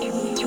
Thank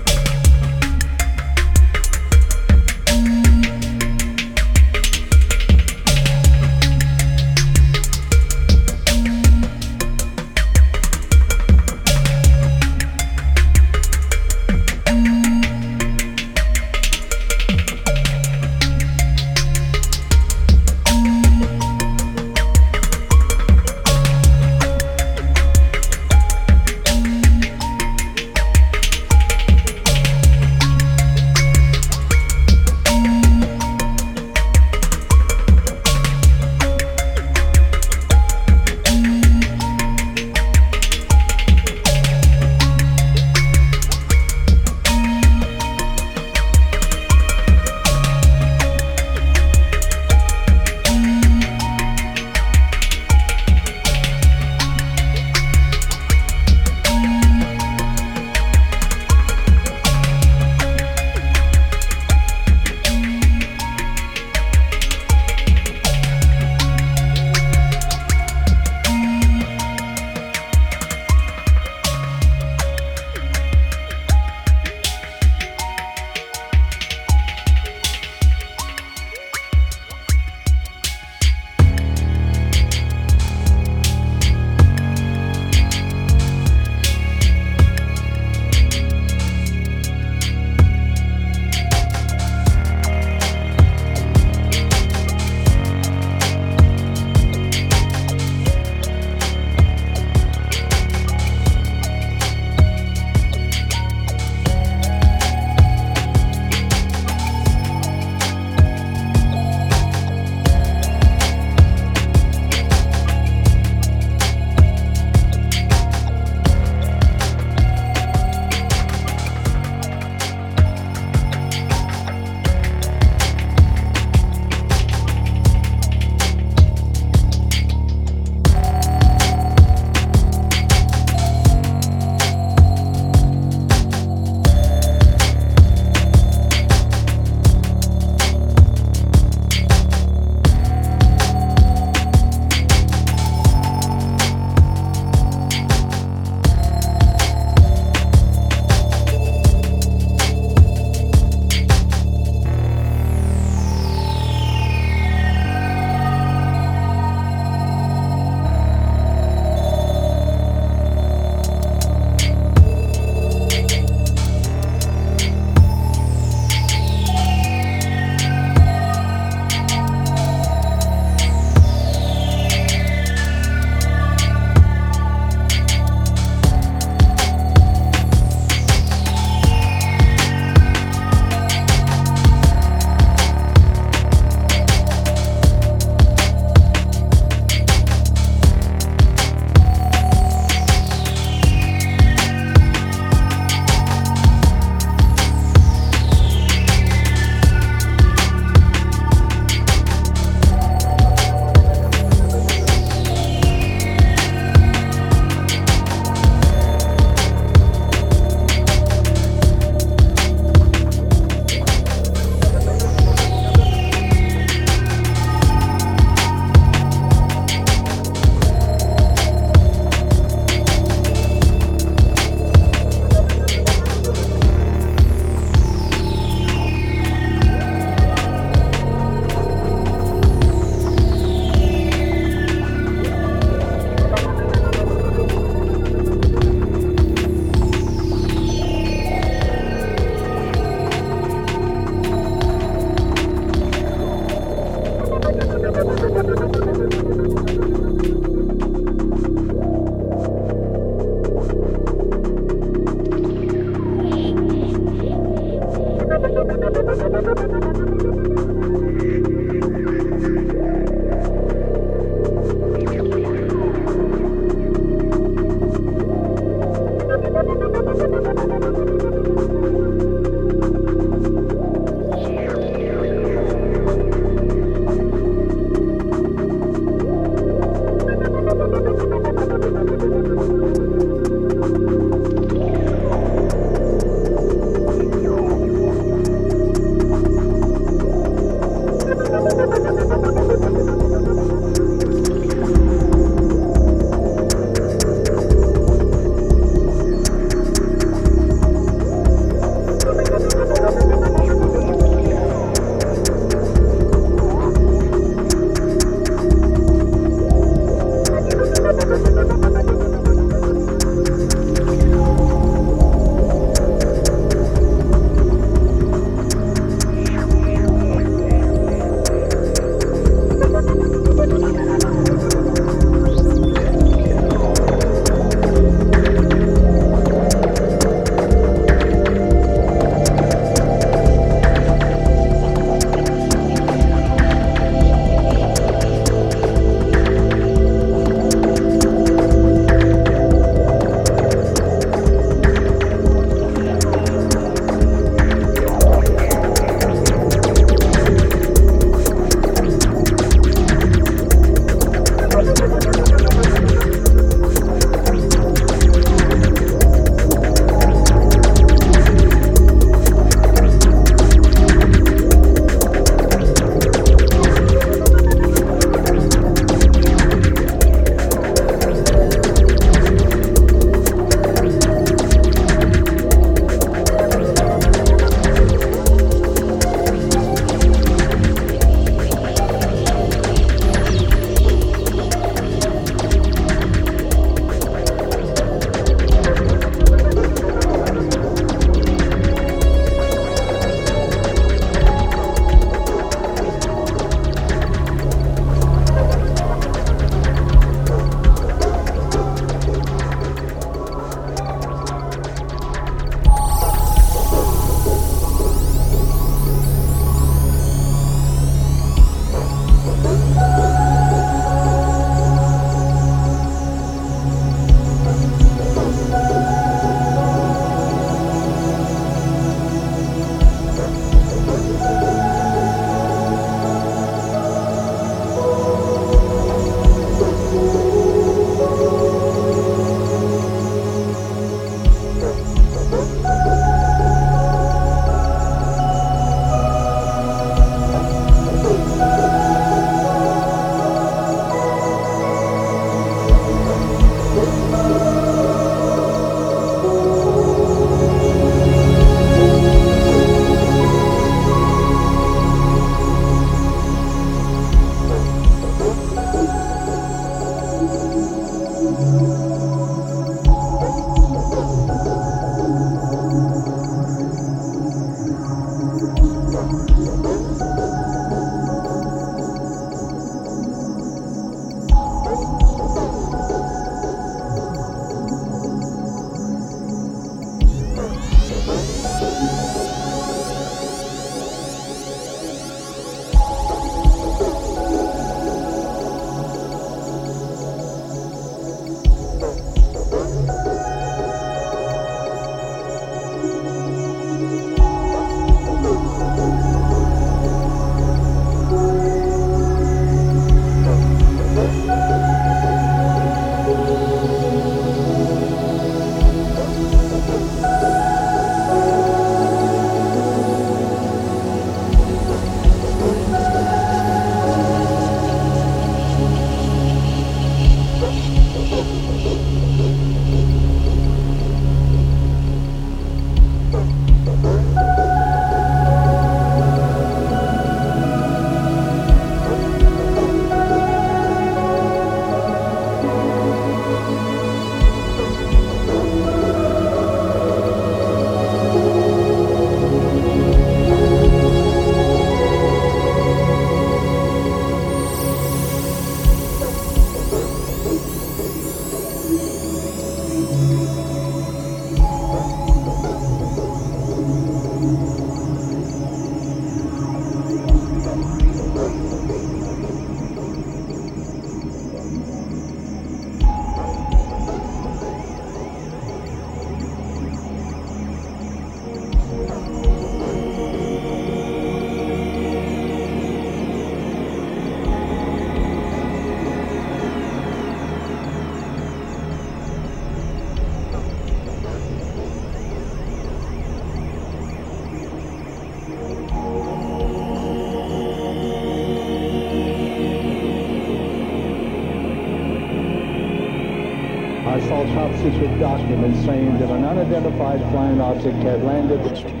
top secret documents saying that an unidentified flying object had landed.